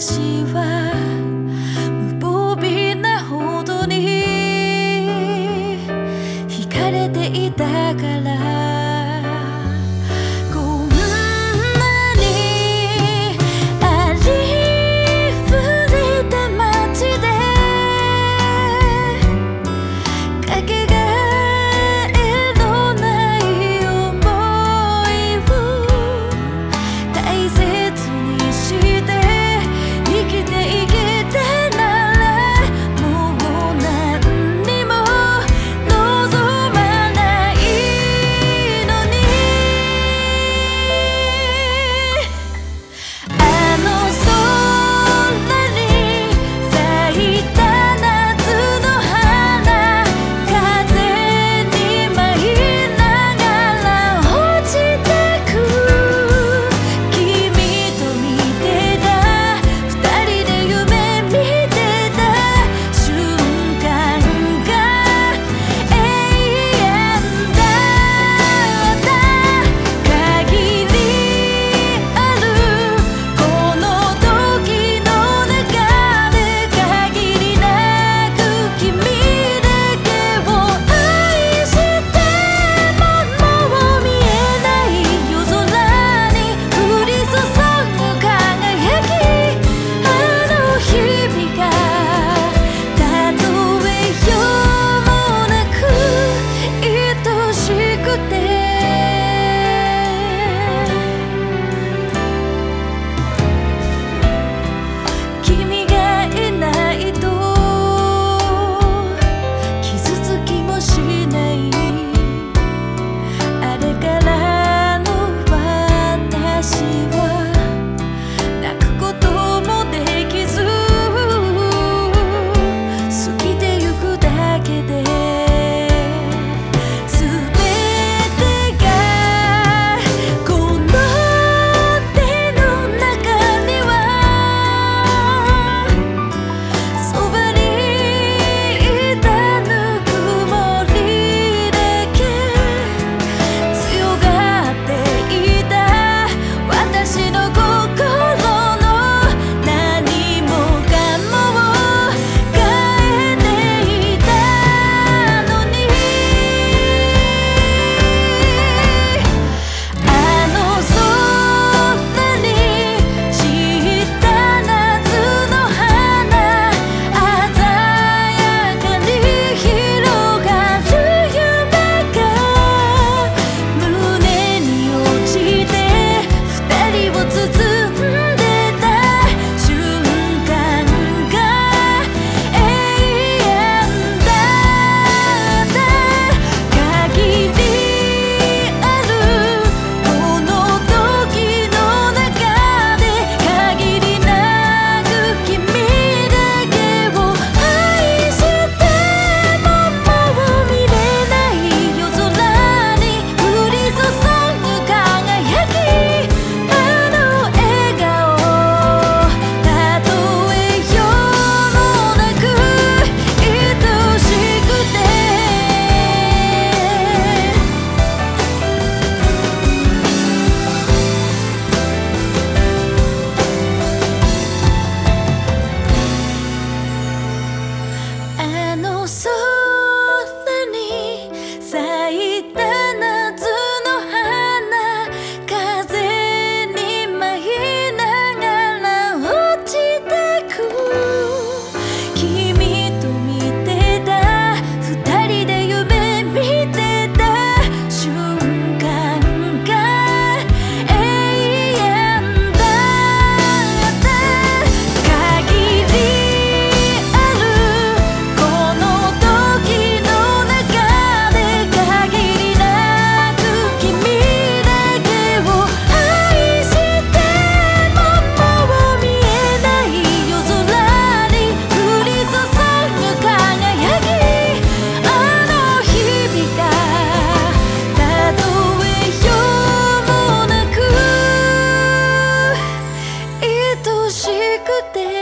私は無防備なほどに惹かれていたから。くて